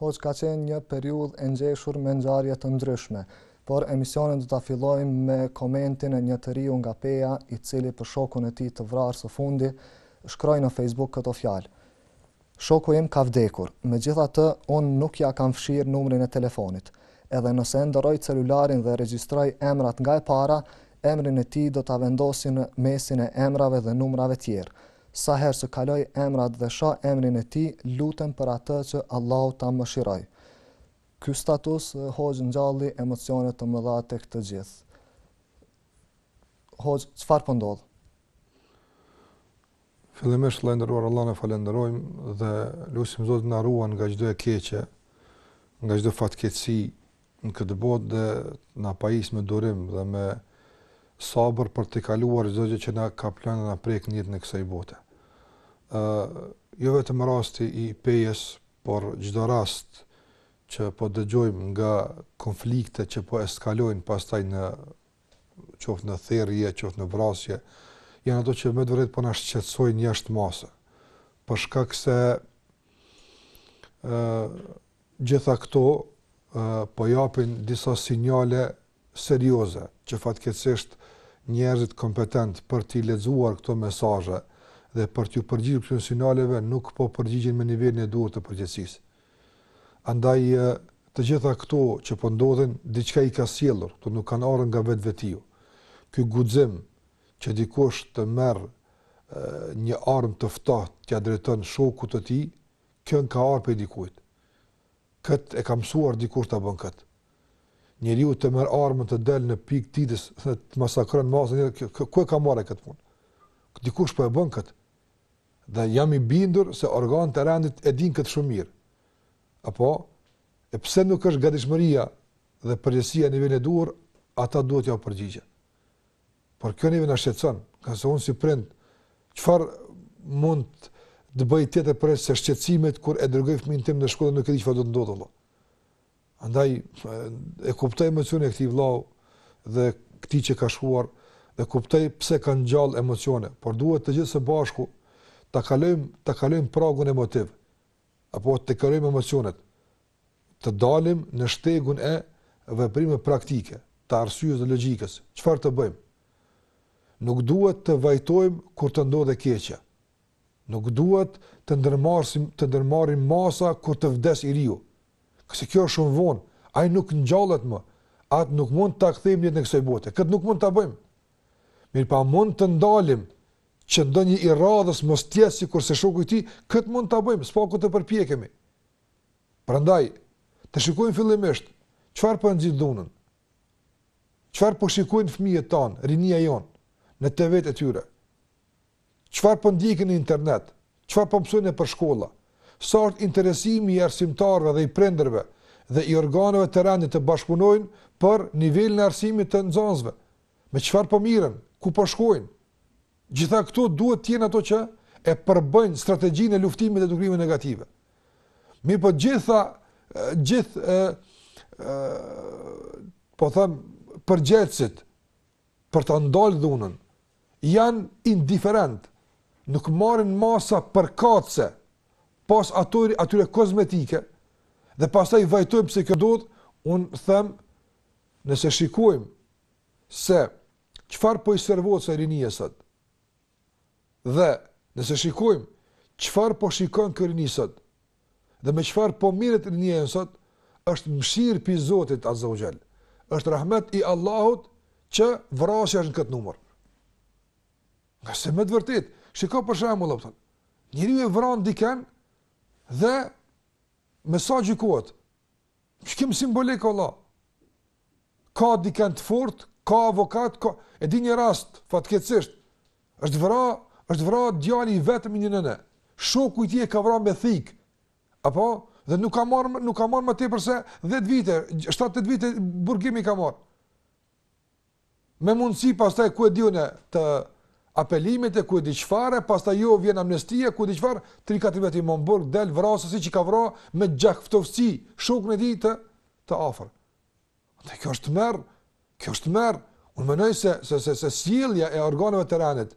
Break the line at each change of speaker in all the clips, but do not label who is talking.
Hoxhë ka qenë një periudhë e ngjeshur me ngjarje të ndryshme, por emisionin do ta fillojmë me komentin e një të riu nga Peja, i cili për shokun e tij të vrarë së fundi, shkroi në Facebook këto fjalë, Shoku im ka vdekur, megjithatë unë nuk ia kam fshirë numrin e telefonit. Edhe nëse e ndërroj celularin dhe regjistroj emrat nga e para, emrin e tij do ta vendos në mesin e emrave dhe numrave tjerë. Sa herë që kaloj emrat dhe shoh emrin e tij, lutem për atë që Allahu ta mëshirojë. Ky status hoxhë ngjalli emocione të mëdha tek të gjithë. Hoxhë, çfarë po ndodh?
Fillimisht vëlla i nderuar Allahun e falënderojmë dhe lutim Zotin na ruan nga çdo e keqe, nga çdo fatkeqësi, në këtë botë dhe të na pajisë me durim dhe me sabër për të kaluar çdo gjë që na kaplon e na prek në jetën e kësaj bote. ë jo vetëm rasti i Pejës, por çdo rast që po dëgjojmë nga konflikte që po eskalojnë pastaj në qoftë në therrje, qoftë në vrasje, janë ato që me të vërtetë po na shqetësojnë jashtë mase. Për shkak se ë Gjitha këto po japin disa sinjale serioze që fatkeqësisht njerëzit kompetent për t'i lexuar këto mesazhe dhe për t'iu përgjigjur këtyre sinjaleve nuk po përgjigjen me nivelin e duhur të përgjegjësisë. Andaj të gjitha këto që po ndodhin diçka i ka sjellur, këto nuk kanë ardhur nga vetvetiu. Ky guxim që dikush të merr një armë të ftohtë t'ia drejton shokut të tij Kjo ka ardhur prej dikujt. Këtë e ka mësuar dikush ta bën këtë. Njeriu të merr armën të dalë në pikë ditës, të masakron masën, ku e ka marrë këtë punë? Dikush po e bën këtë. Dhe jam i bindur se organet e rendit e dinë këtë shumë mirë. A po e pse nuk është gatishmëria dhe përgjegjësia në nivelin e duhur, ata duhet t'ia përgjigjen. Por kjo neve na shqetëson, shkak se unë si prind, çfarë mund të bëj tjetër përveç se shqetësohem kur e dërgoj fëmin tim në shkollë nuk e di çfarë do të ndodhë. Andaj e kuptoj emocionin e këtij vllau dhe këtij që ka shkruar dhe kuptoj pse ka ngjallë emocione, por duhet të gjithë së bashku ta kalojmë ta kalojmë pragun emotiv apo të kalojmë emocionet të dalim në shtegun e veprimeve praktike, të arsyes dhe logjikës, çfarë të bëjmë? Nuk duhet të vajtojmë kur të ndodhë e keqja. Nuk duhet të ndërmarsim, të ndërmarrim masa kur të vdes i riu. Se kjo është shumë vonë, ai nuk ngjallet më, atë nuk mund ta kthejmë në jetën e kësaj bote, këtë nuk mund ta bëjmë. Mirëpo mund të ndalim që ndonjë i radhës mos të jetë sikurse shoku i tij, këtë mund ta bëjmë, së paku të përpjekemi. Prandaj, të shikojmë fillimisht çfarë po e nxit dhunën. Çfarë po shikojnë fëmijët tanë, rinia jonë, në TV-të e tyre. Çfarë po ndjekin në internet, çfarë po mësojnë nëpër shkolla. Sa është interesimi i arsimtarëve dhe i prindërve dhe i organeve të rendit të bashkëpunojnë për nivelin e arsimit të nxënësve. Me çfarë po merren, ku po shkojnë. Gjitha këto duhet të jenë ato që e përbëjnë strategjinë e luftimit të dukurive negative. Mirëpo gjitha gjithë ë po them përgjegjësit për ta ndalë dhunën janë indiferentë, nuk marrin masa përkatëse pos atyre atyre kozmetike dhe pastaj vajtojmë pse kjo ndodh, unë them nëse shikojmë se çfarë po i servohet rinisë sot. Dhe nëse shikojmë çfarë po shikon kjo rini sot dhe me çfarë po mirret rinia sot, është mëshirë pi Zotit Azze ue Xhel. Është rahmet i Allahut që vrasja është në këtë numër. Ngase me të vërtetë, shiko për shembull, njeriu e vran dikën dhe me sa gjykohet, Shkim simbolik o la. Ka dikën të fortë, ka avokat, ka... E di një rast, fatkeqësisht, është vra, është vra djali i vetëm i një nëne. Shoku i tij e ka vra me thikë. Apo? Dhe nuk ka marrë, nuk ka marrë më tepër se 10 vite, 7-8 vite burgimi ka marrë. me mundësi pastaj ku e di unë të apelimit e ku e di çfarë, pastaj jo vjen amnestia, ku e di çfarë, tri katër vjet i mban burg del vrasësi që e ka vra me gjakftohtësi shokun e tij të të afër. Dhe kjo është tmerr, kjo është tmerr. Unë mendoj se se se, se sjellja e organeve të rendit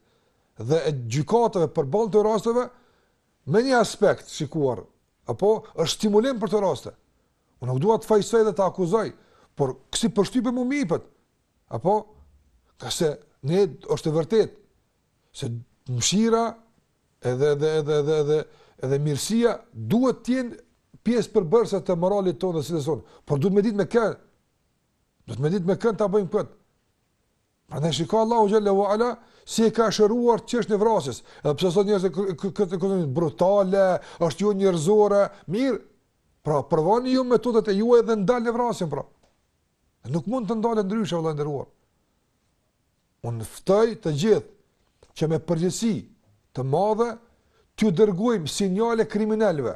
dhe e gjykatave përballë kësi rasteve me një aspekt shikuar apo është stimulim për këto raste. Unë nuk dua të fajësoj dhe të akuzoj, por kësi përshtypje mu m'ipet. Apo, ngase ne është e vërtetë, se mëshira edhe, edhe, edhe, edhe, edhe, edhe mirësia duhet të jenë pjesë përbërëse e moralit tonë dhe sjelljes tonë, por duhet me ditë me kënë, duhet me ditë me kënë ta bëjmë këtë. Prandaj shiko Allahu xhel-le ue ala si e ka shëruar çështjen e vrasjes. Edhe pse sot njerëzit këtë e kanë brutale, është jo njerëzore, mirë. Pra, provoni ju metodat e juaja dhe ndalni vrasjen, pra. Nuk mund ta ndalë ndryshe vëlla i nderuar. Unë ftoj të gjithë që me përgjegjësi të madhe t'ju dërgojmë sinjale kriminelëve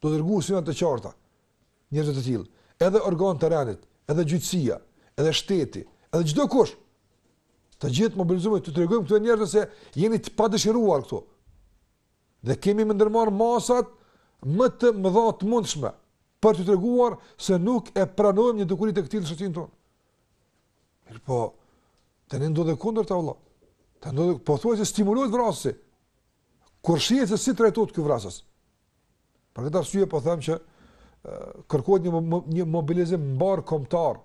Duhet dërguar sinjale të qarta njerëzve të tillë, edhe organet e rendit, edhe gjyqësia, edhe shteti, edhe çdokush. Të gjithë të mobilizohemi t'u tregojmë këtyre njerëzve se jeni të padëshiruar këtu. Dhe kemi me ndërmarrë masat më të mëdha të mundshme për të treguar se nuk e pranojmë një dukuri të këtillë në shoqërinë tonë. Mirëpo, te ne ndodh e kundërta vallah. Te ne ndodh, pothuajse stimulohet vrasësi. Kur shihet se si trajtohet ky vrasës. Për këtë arsye po them që kërkohet një një mobilizim mbarëkombëtar.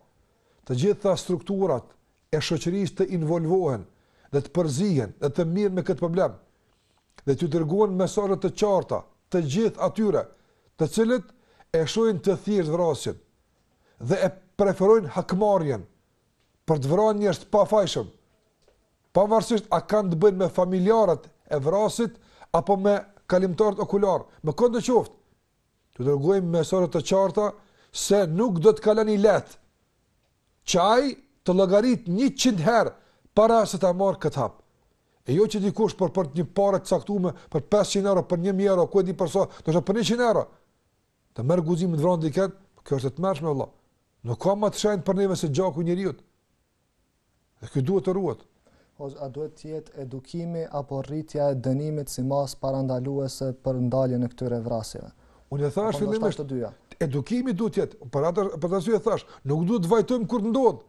Të gjitha strukturat e shoqërisë të involvohen dhe të përzihen dhe të merren me këtë problem. Dhe t'u dërgojnë mesazhe të qarta të gjithë atyre, të cilët e shohin të thjeshtë vrasjen dhe e preferojnë hakmarrjen për të vrarë njerëz të pafajshëm. pavarësisht a kanë të bëjnë me familjarët e vrasësit apo me kalimtarët okular, me këndo qoftë, t'u dërgojmë mesazhe të qarta se nuk do të kaloni lehtë, që ai të llogarisë njëqind herë para se ta marrë këtë hap. E jo që dikush për për një pare të caktume, për 500 euro, për 1000 euro, ku e di për sa, ndoshta për 100 euro. Të marrë guximin të vrasë dikënd, kjo është e tmerrshme vallah. Nuk ka ma të shenjtë për neve se gjaku i njeriut. Dhe kjo duhet të ruhet.
Hoxhë, a duhet të jetë edukimi apo rritja e dënimit si masë parandaluese për ndaljen e këtyre vrasjeve?
Unë e thashë fillimisht. Apo ndoshta të dyja? Edukimi duhet të jetë, për atë arsye e thashë, nuk duhet të vajtojmë kur të ndodhë,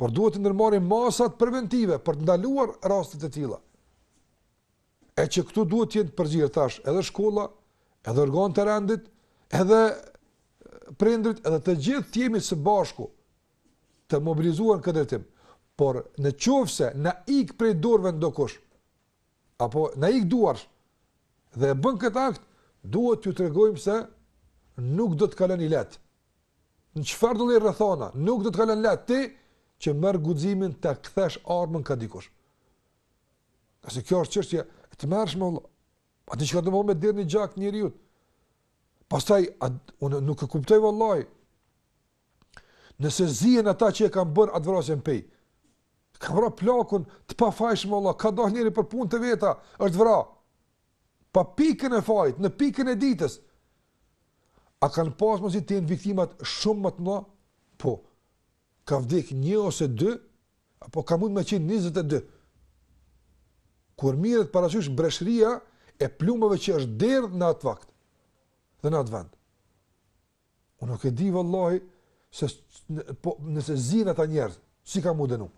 por duhet t'i ndërmarrim masat preventive për të ndaluar rastet e tilla. E që këtu duhet të jenë përgjegjës, thashë, edhe shkolla, edhe organet e rendit, edhe prindërit, edhe të gjithë të jemi së bashku të mobilizuar në këtë drejtim, por në qoftë se na ik prej durve ndokush, apo na ik duarsh, dhe e bën këtë akt, duhet t'ju tregojmë se nuk do të kaloni lehtë. Në çfarëdo lloj rrethana, nuk do të kalon lehtë ti, që merr guximin ta kthesh armën ka dikush. Se kjo është çështje e tmerrshme valla. Po ti çka do me bo deri në gjak njeriu? Pastaj unë nuk e kuptoj vallahi. Nëse zihen ata që e kanë bërë atë vrasjen n'Pejë. Kanë vra plakun të pafajshëm vallah, ka dalë njeri për punë të veta, është vra. Pa pikën e fajit, në pikën e ditës. A kanë pasë mundësi të jenë viktimat shumë më të mëdha? Po, ka vdek një ose dy, apo ka mujt me qenë 22. Kur merret parasysh breshëria e plumbave që është derdhë në atë vakt dhe në atë vend. Unë nuk e di vallahi se po nëse zihen ata njerëz, si kanë m'u dënu.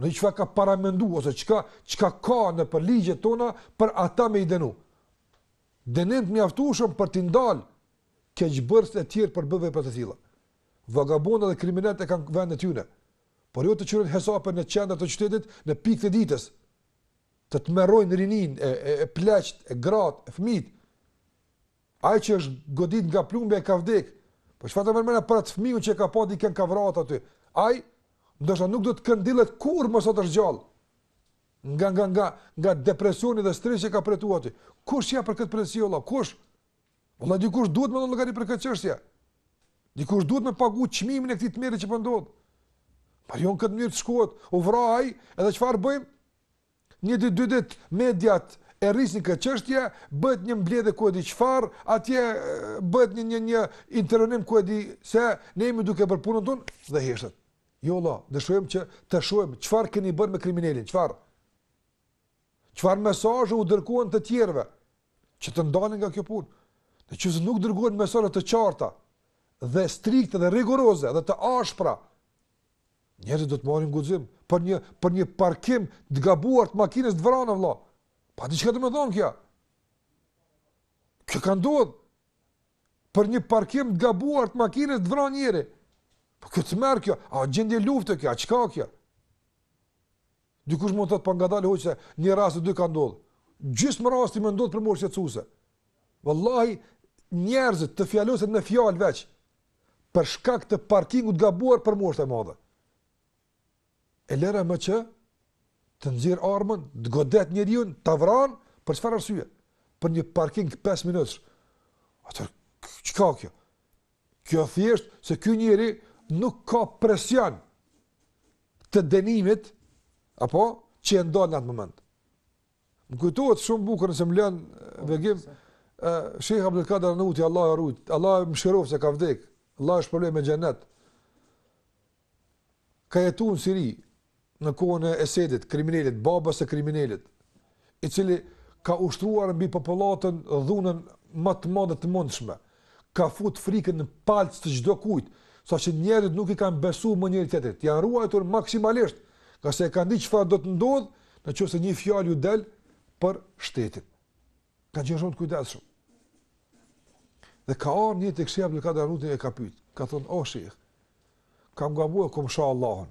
Në çka ka paramendu ose çka çka ka nëpër ligjet tona për ata me i dënu. Dënim të mjaftueshëm për t'i ndal keqbërësit e tjerë për bërë vepër të tilla. Vagabonda dhe kriminelët e kanë vendin e tyre. Por jo të qërojnë hesape në qendër të qytetit në pikë të ditës. Të tmerrojnë rinin e e, e pleqt e grat e fmijt. Ai që është godit nga plumbi ai ka vdek. Po çfarë të merr mendja për atë fëmijën që ka pa dikënd ka vra aty? Ai ndoshta nuk do të këndillet kurrë më sa të është gjallë. Nga nga nga nga depresioni dhe stresi që ka përjetu aty. Kush ja për këtë përgjigjet valla? Kush? Valla dikush duhet me dhanë llogari për këtë çështje. Dikush duhet me pagu çmimin e këtij tmerri që po ndodh. Por jo në këtë mënyrë të shkohet, u vra, edhe çfarë bëjmë? Një ditë dy ditë mediat e rrisin këtë çështje, bëhet një mbledhje ku e di çfarë, atje bëhet një një një intervenim ku e di se ne jemi duke bërë punën tonë, edhe heshtet. Jo valla, dëshirojmë që të shohim çfarë keni bërë me kriminelin, çfarë? Çfarë mesazhe u dërgohen të tjerëve që të ndalen nga kjo punë? Në qoftë se nuk dërgohen mesazhe të qarta dhe strikte dhe rigoroze dhe të ashpra Njerëzit do të marrin guxim për një për një parkim të gabuar të makinës të vrajnë vëlla. Pa di çka do me thënë kjo. Kjo ka ndodhur për një parkim të gabuar të makinës të vrajnë njeri. Po kjo tmerr kjo, a gjendje luftë kjo, a çka kjo? Dikush mund të thotë po ngadalë hoxhë se, një rast a dy ka ndodhë. Gjysmë rasti me ndodhë për mërë që të suse. Vallahi, njerëzit të fjalosen me fjalë veç, për shkak të parkingut të gabuar prapë është e madhe. E lëre më që të nxjerr armën, të godet njeriun, ta vran për çfarë arsye? Për një parking 5 minutësh. A çka kjo? Kjo thjesht se ky njeri nuk ka presion të dënimit apo që e ndjen në atë moment. Më kujtohet shumë bukur nëse më lejon digresion ë Sheikh Abdul Kader Arnauti Allahu e ruajt. Allahu e mëshiroft se ka vdek. Allahu e shpërbleftë me xhenet. Ka jetuar në Siri në kohën e Esedit, kriminelit, babës së kriminelit, i cili ka ushtruar mbi popullatën dhunën më të madhe të mundshme. Ka fut frikën në palcë të çdokujt, saqë njerëzit nuk i kanë besuar më njëri-tjetrit, janë ruajtur maksimalisht, ngase e kanë ditë çfarë do të ndodhë në qoftë se një fjalë ju del për shtetin. Kanë qenë shumë të kujdesshëm. Dhe ka ardhur një tek Shejh Abdulkadir Arnauti e ka pyet, ka thonë o Shejh, kam gabuar kam sha Allahun.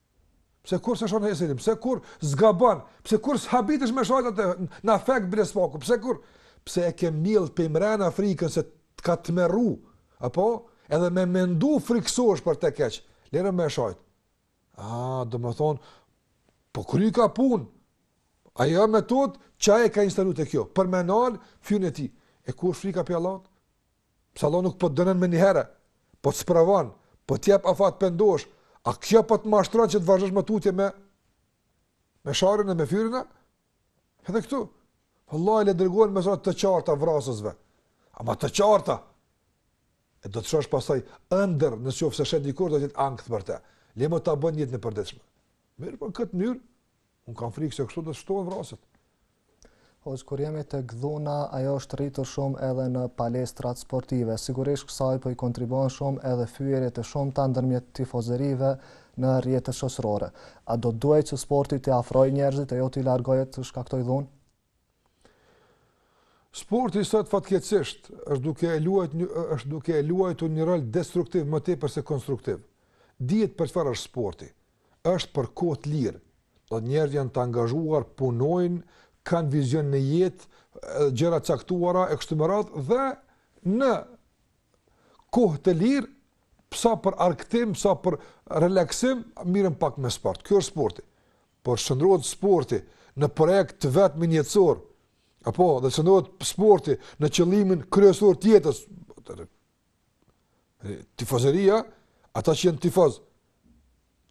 Pse kur se shan Esedin, pse kur gabon, pse kur habitesh me shajt atë, në afekt bile s'paku, pse kur, pse e ke mjellë përmrena frikën se të ka tmerru, apo edhe me mendu frikësohesh për të keqë, lere me shajt. A, domethënë, po kryka punë, ajo metodë, qaj e ka instalu te kjo, për me nal, fyerjen e tij, e ku është frika për Allahut? Pse Allah nuk po të dënon menjëherë? Po të sprovon, po të jep afat pendohesh, a kjo po të mashtron që të vazhdosh më tutje me me sharjen e me fyerjen? Edhe këtu. Vallahi le dërgojnë mesazh të qarta vrasësve. Ama të qarta. E do të shosh pastaj ëndërr në qoftë se sheh dikur do të jetë ankth për te. Le mos ta bon jetën e përditshme. Mirëpo në këtë mënyrë, Unë kam frikë se kështu do të shtohen vrasjet.
Hoxh, kur jemi tek dhuna, ajo është rritur shumë edhe në palestrat sportive. Sigurisht kësaj po i kontribuon shumë edhe fyerjet e shumta ndërmjet tifozerive në rrjetet shoqërore. A do të duhej që sporti t'i afrojë njerëzit e jo t'i largojë e të shkaktojë dhunë?
Sporti sot fatkeqësisht është duke e luajtur një është duke e luajtur një rol destruktiv më tepër se konstruktiv. Dihet për çfarë është sporti. Është për kohë të lirë. Do njerëz janë të angazhuar, punojnë, kanë vizion në jetë, gjëra të caktuara e kështu me radhë dhe në kohë të lirë sa për argëtim, sa për relaksim, merren pak me sport. Kjo është sporti. por shndërrohet sporti në projekt të vetmin jetësor, apo dhe shndërrohet sporti në qëllimin kryesor të jetës, tifozeria, ata që janë tifozë,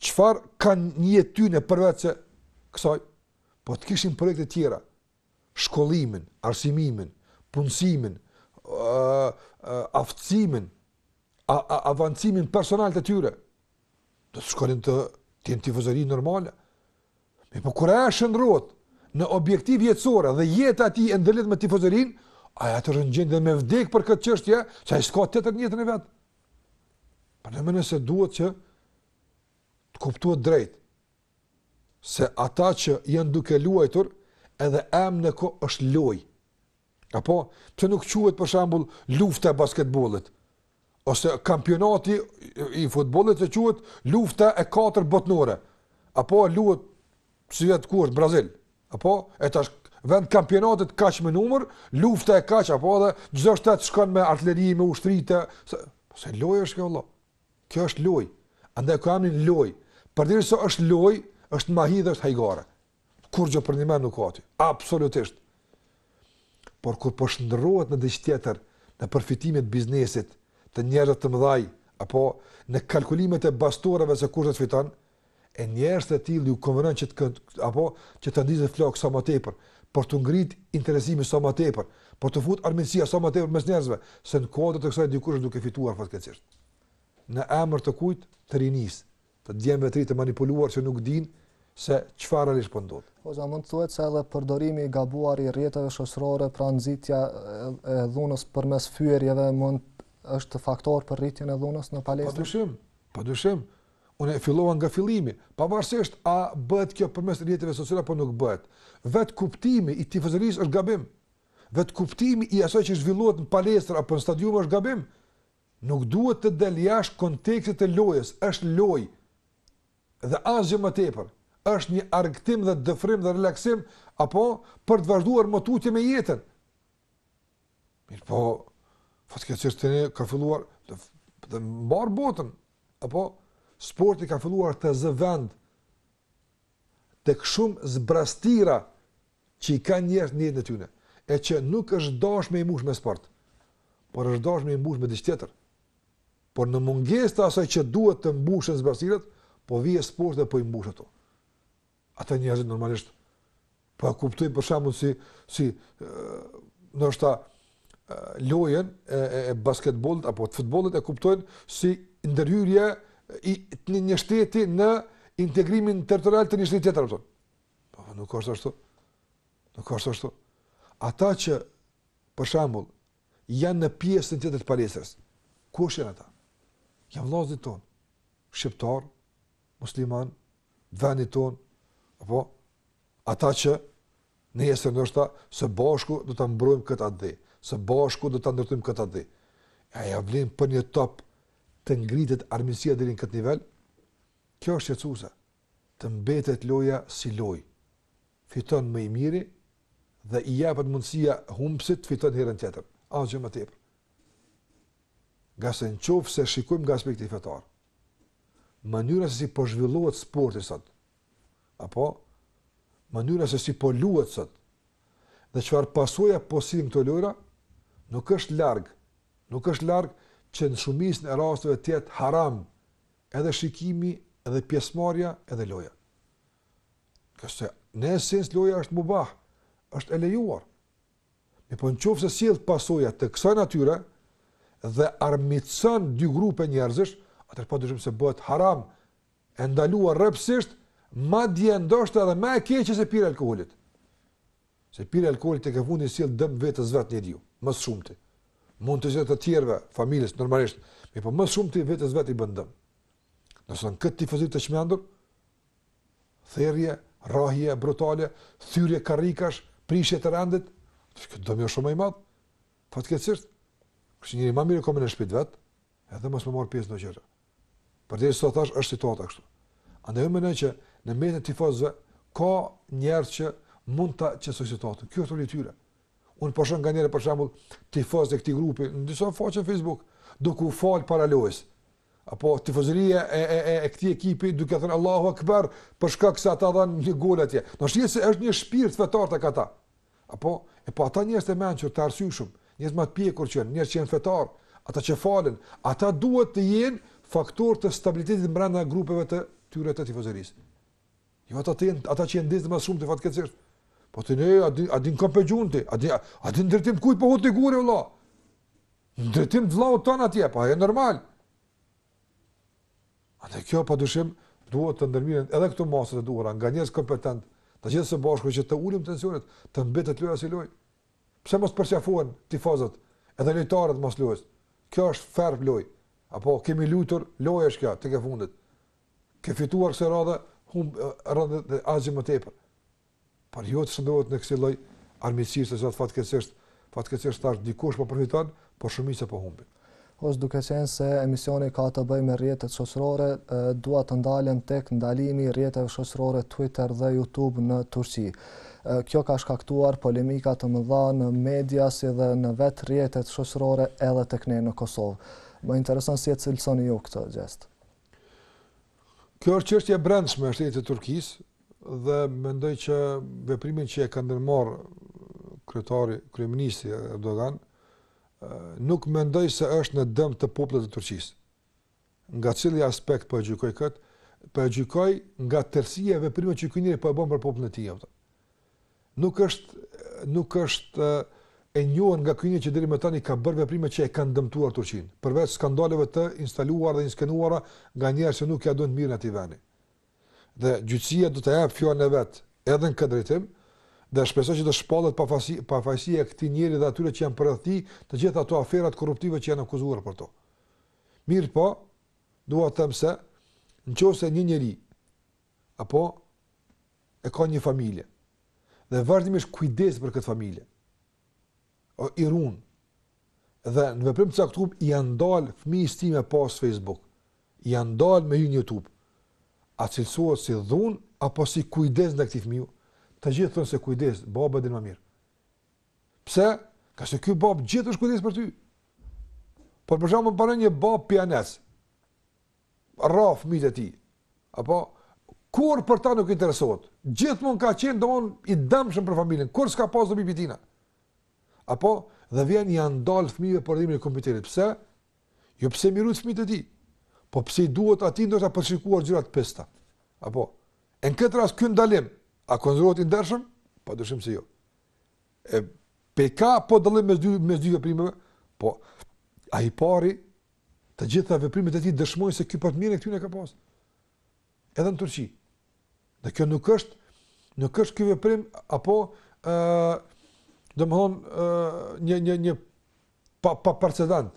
çfarë kanë në jetë tyne përveç se kësaj, po të kishin projekte tjera, shkollimin, arsimimin, punësimin, aftësimin, avancimin personal të tyre, do të shkonin të të jenë tifozeri normale. Mirëpo kur ajo shndërrohet në objektiv jetësore dhe jeta e tij ndërlidhet me tifozerinë, ai atëherë në gjendje me vdek për këtë çështje, se ai s'ka tjetër në jetën e vet. Për mënë se duhet që të kuptohet drejt, se ata që janë duke luajtur, edhe emrin e ka është lojë, Apo, pse nuk quhet për shembull lufta e basketbollit ose kampionati i futbollit të quhet lufta e katër botnore. Apo luhet sivjet ku është Brazil. Apo e tash vend kampionatit kaq me numër, lufta e kaq apo edhe çdo shtet shkon me artilleri, me ushtritë, sepse lojë është kjo vëlla. Kjo është lojë. Andaj e quajmë lojë. Përderisa është lojë, është mahi dhe është hajgare. Kurgjë përnjëmend nuk ka aty. Absolutisht. Por kur po shndërrohet në diç tjetër, në përfitime të biznesit, të njerëzve të mëdhaj, apo në kalkulimet e bastoreve se kush do të fiton, e njerëz të tillë ju konvenon që të, apo që të ndizet flaka sa më tepër, për të ngrit interesimi sa më tepër, për të fut armiqësia sa më tepër mes njerëzve, se në kuadër të kësaj dikush është duke fituar fatkeqësisht. Në emër të kujt? Të rinisë. Të djemve të rinj të manipuluar që nuk dinë se çfarë realisht po ndodh.
Hoxha mund të thuhet se edhe përdorimi i gabuar i rrjeteve shoqërore pra nxitja e dhunës përmes fyerjeve mund të është faktor për rritjen e dhunës në palestër.
Padyshim, padyshim. Unë e fillova nga fillimi, pavarësisht a bëhet kjo përmes rrjeteve sociale apo nuk bëhet. Vet kuptimi i tifozerisë është gabim. Vet kuptimi i asaj që zhvillohet në palestër apo në stadium është gabim. Nuk duhet të del jashtë kontekstit të lojës, është lojë dhe asgjë më tepër, është një argëtim dhe dëfrim dhe relaksim, apo, për të vazhduar më tutje me jetën. Mirëpo, fatkeqësisht te ne ka filluar, dhe, dhe mbarë botën, apo, sporti ka filluar të zë vend, tek shumë zbrastira që i kanë njerëzit në jetën e tyne, e që nuk është dash me i mbush me sport, por është dash me i mbush me diç tjetër. Por në mungesë të asaj që duhet të mbushen zbrastirat, po vjen sporti dhe po i mbush ato. Ata njerëz normalisht po e kuptojnë për shembull si si ndoshta lojën e, e, e basketbollit apo të futbollit e kuptojnë si ndërhyrje i një shteti në integrimin territorial të një shteti tjetër. Po, nuk është ashtu. Nuk është ashtu. Ata që, për shembull, janë në pjesën tjetër të palestrës, kush janë ata? Janë vllaznit tanë, shqiptar, musliman, vendit tonë, apo, ata që nesër ndoshta së bashku do ta mbrojmë këtë atdhe, së bashku do ta ndërtojmë këtë atdhe. A ia vlen për një top të ngritet armiqësia deri në këtë nivel, kjo është jetësuse. Të mbetet loja si lojë, fiton më i miri dhe i japet mundësia humbësit të fiton herën tjetër, asgjë më tepër. Ngase në qoftë se shikojmë nga aspekti fetar, mënyra se si po zhvillohet sporti sot, apo mënyra se si po luhet sot dhe çfarë pasoja po sjellin këto lojëra, nuk është larg, nuk është larg që në shumicën e rasteve të jetë haram edhe shikimi, edhe pjesëmarrja, edhe loja. Kështu, në esencë loja është mubah, është e lejuar. Mirëpo në qofë se sjell pasoja të kësaj natyre, dhe armiqëson dy grupe njerëzish, atëherë pa dyshim se bëhet haram, e ndaluar rreptësisht, madje ndoshta edhe ma e keqe se pirja e alkoholit. Se pirja e alkoolit tek e fundi sjell dëm vetes vet njeriut, më së shumti. Mund t'u sjellë të tjerëve, familjes normalisht, mirëpo më së shumti vetes vet i bën dëm. Ndërsa në këtë tifozi të çmendur, therje, rrahje brutale, thyrje karrikash, prishje të rendit, këtu dëmi është shumë më i madh. Fatkeqësisht, kështu njeri ma mirë e ka me ndejt në shpi të vet, edhe mos me marrë pjesë në gjëra. Përderisa thash është situata kështu. Andaj unë mendoj që në mes të tifozëve ka njerëz që mund ta qetësojnë situatën. Ky është roli i tyre. Unë po shoh nganjëherë për shembull tifozë të këtij grupi në disa faqe në Facebook duke u fal para lojës. Apo tifozëria e e e, e këtij ekipi duke thënë Allahu Akbar për shkak se ata dhanë një gol atje. Do të thotë se është një shpirt fetar tek ata. Apo, e po ata njerëz të mençur, të arsyeshëm, njerëz më të pjekur që janë, njerëz që janë fetar, ata që falen, ata duhet të jenë faktor të stabilitetit brenda grupeve të tyre të tifozërisë. Jo ata të jenë ata që e ndezin më së shumti fatkeqësisht. Po ti a din a din kën po e gjun ti, a din a din në drejtim të kujt po e hedh ti gurin vëlla. Në drejtim të vllaut tënd atje, po a je normal. Andaj kjo pa dyshim duhet të ndërmirren edhe këtu masët e duhura, nga njerëz kompetent, të gjithë së bashku që të ulim tensionet, të mbetet loja si lojë. Pse mos të përqafohen tifozët edhe lojtarët mas lojës? Kjo është fer loja. E po kemi luajtur, lojë është kjo, tek e fundit. Ke fituar kësaj radhe, humb radhe dhe asgjë më tepër. Por jo të shndërrohet në kësilloj armiqësie se sot fatkeqësisht, fatkeqësisht tash dikush po përfiton, por shumica po humbin.
Hoxhë duke qenë se emisioni ka të bëjë me rrjetet shoqërore, dua të ndalem tek ndalimi i rrjeteve shoqërore Twitter dhe YouTube në Turqi. Kjo ka shkaktuar polemika të mëdha në media si dhe në vetë rrjetet shoqërore edhe tek ne në Kosovë. Më intereson si e cilësoni ju këtë gjest.
Kjo është çështje e brendshme e shtetit të Turqisë, dhe mendoj që veprimin që e ka ndërmarrë kryetari, kryeministri Erdogan, nuk mendoj se është në dëm të popullit të Turqisë. Nga cili aspekt po e gjykoj kët? Po e gjykoj nga tërësia e veprimeve që ky njeri po e bën për popullin e tij atje. Nuk është nuk është e njohur nga ky njeri që deri më tani ka bërë veprime që e kanë dëmtuar Turqinë, përveç skandaleve të instaluara dhe inskenuara nga njerëz që nuk ja duan të mirën atij vendi. dhe gjyqësia do të japë fjalën e vet edhe në këtë drejtim dhe shpresoj që të shpallet pafajsi, pafajësia e këtij njeri dhe atyre që janë përreth tij, të gjitha ato aferat korruptive që janë akuzuar për to. Mirëpo, dua të them se në qoftë se një njeri apo e ka një familje dhe vazhdimisht kujdeset për këtë familje, po i run. Dhe në veprim të caktuar ia ndal fëmijës tij me pas Facebook. Ia ndal me hyrë në YouTube. A cilësohet si dhunë apo si kujdes ndaj këtij fëmiu? Të gjithë thonë se kujdes, baba din më mirë. Pse? Ngase ky bab gjithë është kujdesë për ty. Por për shembull po e bën një bab pianec. rrah fëmijët e tij. Apo kurrë për ta nuk interesohet. Gjithmonë ka qenë domethënë i dëmshëm për familjen. Kurrë s'ka pas dobi prej tina. Apo dhe vjen ia ndal fëmijëve përdorimin e kompjuterit. Pse? Jo pse i run fëmijët e tij. Po pse i duhet atij ndoshta për shikuar gjëra të pista. Apo e në këtë rast ky ndalim a konsiderohet i ndershëm? Padyshim se jo. E pra ka dallim mes dy mes dy veprimeve, po ai i pari Të gjitha veprimet e tij dëshmojnë se ky për të mirën e këtyre ka pas. Edhe në Turqi. Dhe kjo nuk është nuk është ky veprim apo ë uh, domthon uh, një një një pa pa precedent.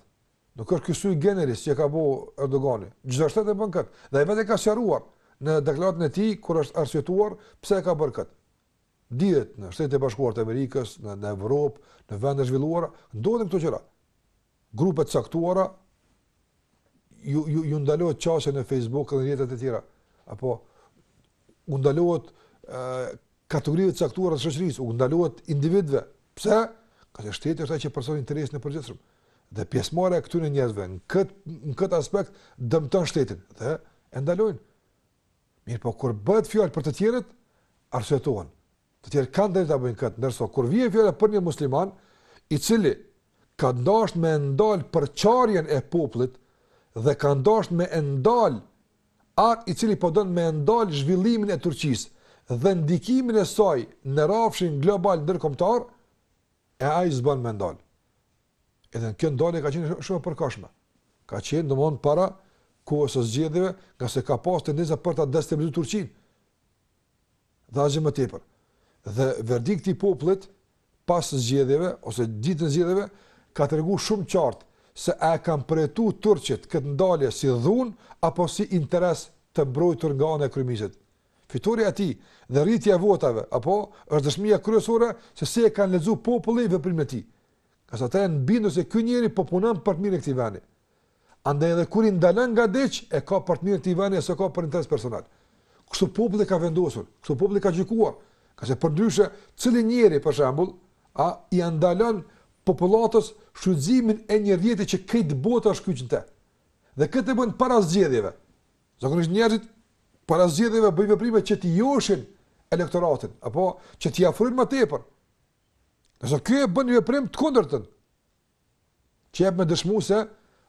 Nuk është ky sui generis që ka bo Erdogani. Çdo shtet e bën kët. Dhe ai vetë ka sqaruar në deklaratën e tij kur është arsyetuar pse e ka bërë kët. Dihet në Shtetet e Bashkuara të Amerikës, në, në Evropë, në vende të zhvilluara, ndodhin këto gjëra. Grupeve të caktuara ju ju ju ndalohet qasja në Facebook dhe rrjete të tjera. Apo u ndalohet ë kategorive të caktuara të shoqërisë, u ndalohet individëve. Pse? Ngase shteti është ai që pëson interesin e përgjithshëm. Dhe pjesëmarrja e këtyre njerëzve në kët në kët aspekt dëmton shtetin dhe e ndalojnë. Mirëpo, kur bëhet fjalë për të tjerët, arsyetohen. Të tjerët kanë të drejtë ta bëjnë këtë, ndërsa kur vjen fjala për një musliman, i cili ka dashur me ndal përçarjen e popullit dhe ka dashur me ndal atë i cili po don me ndal zhvillimin e Turqisë dhe ndikimin e saj në rrafshin global ndërkombëtar, e ai s'bën me ndal. Edhe kjo ndalje ka qenë shumë e përkohshme. Ka qenë domthon para kohës së zgjedhjeve, ngase ka pas tendenca për ta destabilizu Turqinë. dhe asgjë më tepër. Dhe verdikti i popullit pas zgjedhjeve ose ditën e zgjedhjeve ka tregu shumë qartë se a e kanë përjetu turqit këtë ndalje si dhunë apo si interes të mbrojtur nga ana e kryeministrit. Fitorja e tij dhe rritja e votave apo është dëshmia kryesore se si e kanë lexu populli veprimin e tij. Ngase ata janë bindur se ky njeri po punon për të mirën e këtij vendi. Andaj edhe kur i ndalon nga diç, e ka për të mirën e tyre, s'e ka për interes personal. Kështu populli ka vendosur, kështu populli ka gjykuar. Ngase përndryshe, cili njeri, për shembull, a, i ndalon popullatës shfrytëzimin e një rrjeti që krejt bota është kyçë në te. Dhe këtë e bën para zgjedhjeve. Zakonisht njerëzit, para zgjedhjeve bëjnë veprime që t'i joshin elektoratin, apo që t'i afrojnë më tepër. Nëse ky e bën një veprim të kundërtën, që jep me dëshmu se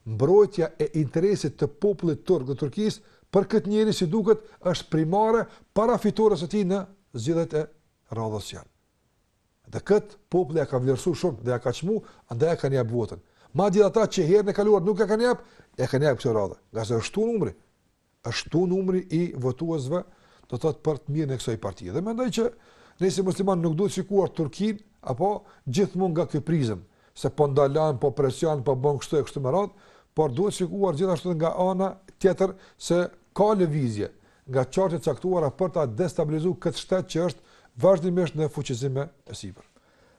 mbrojtja e interesit të popullit turk dhe Turqisë për këtë njeri si duket është primare para fitores së tij në zgjedhjet e radhës që janë. Dhe këtë populli ia ka vlerësu shumë dhe ia ka çmu, andaj ia kanë jep votën. Madje ata që herën e kaluar nuk ia kanë jep ia kanë jep kësaj radhe, ngase është shtu numri. është shtu numri i votuesve, do të thotë për të mirën e kësaj partie. Dhe mendoj që ne si muslimanë nuk duhet shikuar Turqinë apo gjithmonë nga ky prizëm se po ndalon, po presion, po bën kështu e kështu me radhë, por duhet shikuar gjithashtu nga ana tjetër se ka lëvizje nga qarqe të caktuara për ta destabilizuar këtë shtet që është vazhdimisht në fuqizim e sipër.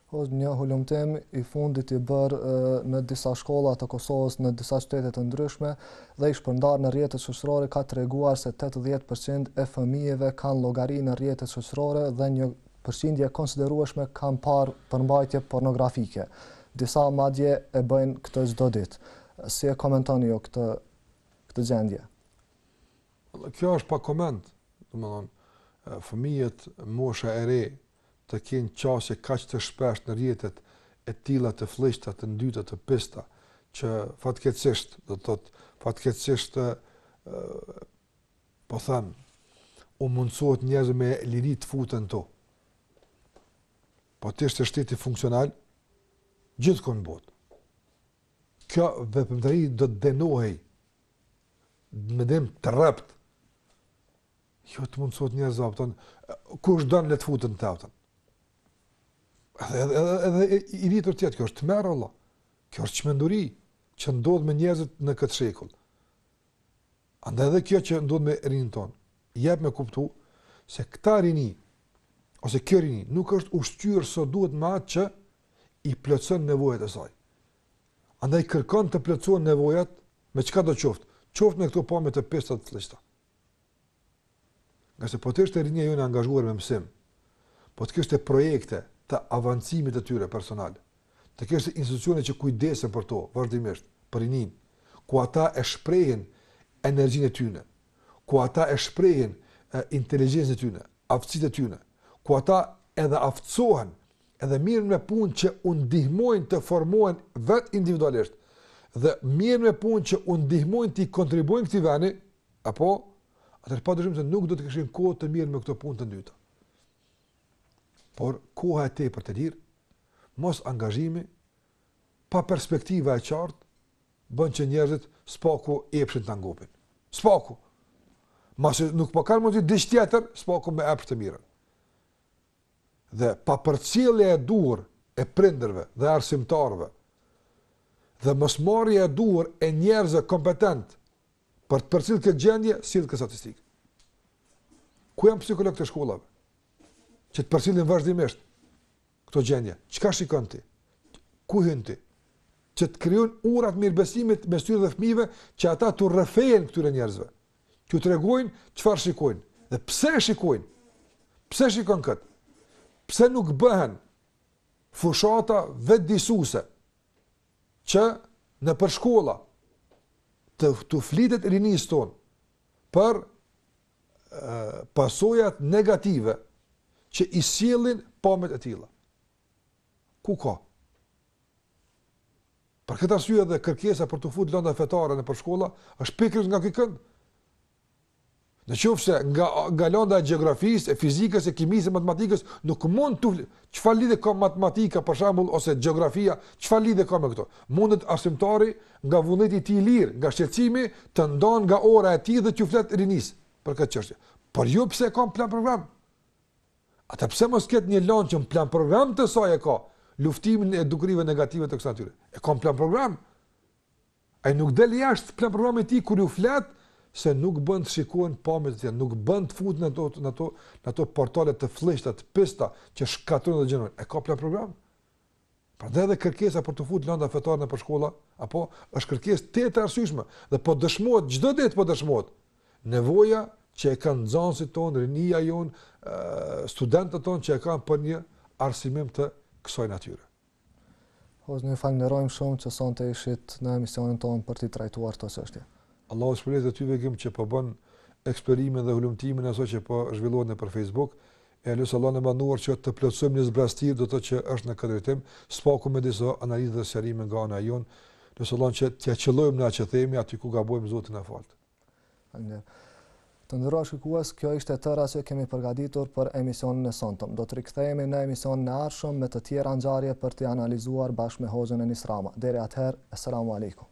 Po, një hulumtim i fundit i bërë në disa shkolla të Kosovës në disa qytete të ndryshme dhe i shpërndarë në rrjetet shoqërore ka treguar se tetëdhjetë për qind e fëmijëve kanë llogari në rrjetet shoqërore dhe një përqindje e konsiderueshme kanë parë përmbajtje pornografike. Disa madje e bëjnë këtë çdo ditë. Si e komentoni ju këtë këtë gjendje?
Kjo është pa koment. Domethënë, fëmijët mosha e re të kenë qasje kaq të shpeshtë në rrjetet e tilla të flliqta, të ndyta, të pista, që fatkeqësisht, do të thotë, fatkeqësisht ë po them, u mundësohet njerëzve me liri të futen në to. Po të ishte shteti funksional, gjithkund në botë, kjo veprimtari do të dënohej, me dënim të rreptë, Jo të mundësohet njerëzve hapt n'to, kush don le të futen hapt n'to. Edhe, edhe, edhe, edhe i mitur të jetë, kjo është tmerr, vallahi. Kjo është çmenduri që ndodh me njerëzit në këtë shekull. Andaj edhe kjo që ndodh me rininë tonë, jep me kuptu se këta rini, ose kjo rini, nuk është ushqyër si duhet me atë që i plotëson nevojët e saj. Andaj kërkon t'i plotëson nevojët me çkado qoftë, qoftë me këto pamje të pista të të flliqta. Ngase po të ishte rinia jonë e angazhuar me mësim, po të kishte projekte të avancimit të tyre personal, të kishte institucione që kujdesen për to, vazhdimisht, për rininë, ku ata e shprehin energjinë e tyne, ku ata e shprehin inteligjencën e tyne, aftësitë e tyne, ku ata edhe aftësohen, edhe mirren me punë që u ndihmojnë të formohen vetë individualisht, dhe mirren me punë që u ndihmojnë t'i kontribuojnë këtij veni, Apo, atëherë pa dyshim se nuk do të kishin kohë të mirren me këto punë të ndyta. Por, koha e tepërt e lirë, mosangazhimi, paperspektiva e qartë, bën që njerëzit së paku epshin ta ngopin. Së paku! Masi nuk po kanë mundë diç tjetër, së paku me epsh të mirren. Dhe papërcjellja e duhur e prindërve dhe arsimtarve, dhe mosmarrja e duhur e njerëzve kompetentë Për të përcjellë këtë gjendje, sjell këtë statistikë. Ku janë psikologët e shkollave? Që të përcjellin vazhdimisht këto gjendje. Çka shikon ti? Ku hyn ti? Që të krijojnë ura të mirëbesimit mes tyre dhe fëmijëve që ata t'u rrëfehen këtyre njerëzve. Që t'u tregojnë çfarë shikojnë dhe pse shikojnë. Pse shikon këtë? Pse nuk bëhen fushata vetëdijesuese që nëpër shkolla t'u flitet rinisë tonë për pasojat negative që i sjellin pamjet e tilla. Ku ka? Për këtë arsye edhe kërkesa për t'u fut lënda fetare nëpër shkolla është pikërisht nga ky kënd. Në qoftë se nga nga lënda e gjeografisë, e fizikës, e kimisë, e matematikës nuk mund të çfarë lidhje ka matematika për shembull ose gjeografia, çfarë lidhje ka me këto? Mundet arsimtari nga vullneti i tij i lirë, nga shqetësimi të ndajë nga ora e tij dhe t'ju flet rinisë për këtë çështje. Por jo pse ka planprogram. Atëherë pse mos ketë një lëndë që në planprogram të saj e ka luftimin e dukurive negative të kësaj natyre. E ka në planprogram. Ai nuk del jashtë planprogramit të tij kur ju flet se nuk bën të shikohen pamjet e tilla, nuk bën të futen në ato në ato portale të flliqta, të pista që shkatërrojnë degjenerojnë. E ka në planprogram. Prandaj edhe kërkesa për t'u futur lënda fetare nëpër shkolla, apo është kërkesë tejet e arsyeshme dhe po dëshmohet çdo ditë po dëshmohet nevoja që e kanë nxënësit tanë, rinia jonë, studentët tanë që e kanë për një arsimim të kësaj natyre.
Hoxhë, ne ju falënderojmë shumë që sonte ishit në emisionin tonë për të trajtuar këto çështje.
Allahu të shpërbleftë dhe ty Vegim që po bën eksplorimin dhe hulumtimin e asaj që po zhvillohet nëpër Facebook. E lus Allahun e Madhëruar që të plotësojmë një zbrazëti do të thotë që është në këtë drejtim, së paku me disa analiza dhe sqarime nga ana jonë. Lus Allahun që t'ia qëllojmë në atë që themi, aty ku gabojmë Zoti na faltë.
Faleminderit. Të nderuar shikues, kjo ishte tëra që kemi përgatitur për emisionin e sontëm. Do të rikthehemi në emisionin e ardhshëm me të tjera ngjarje për t'i analizuar bashkë me Hoxhën Enis Rama. Deri atëherë, Esalamu Alejkum.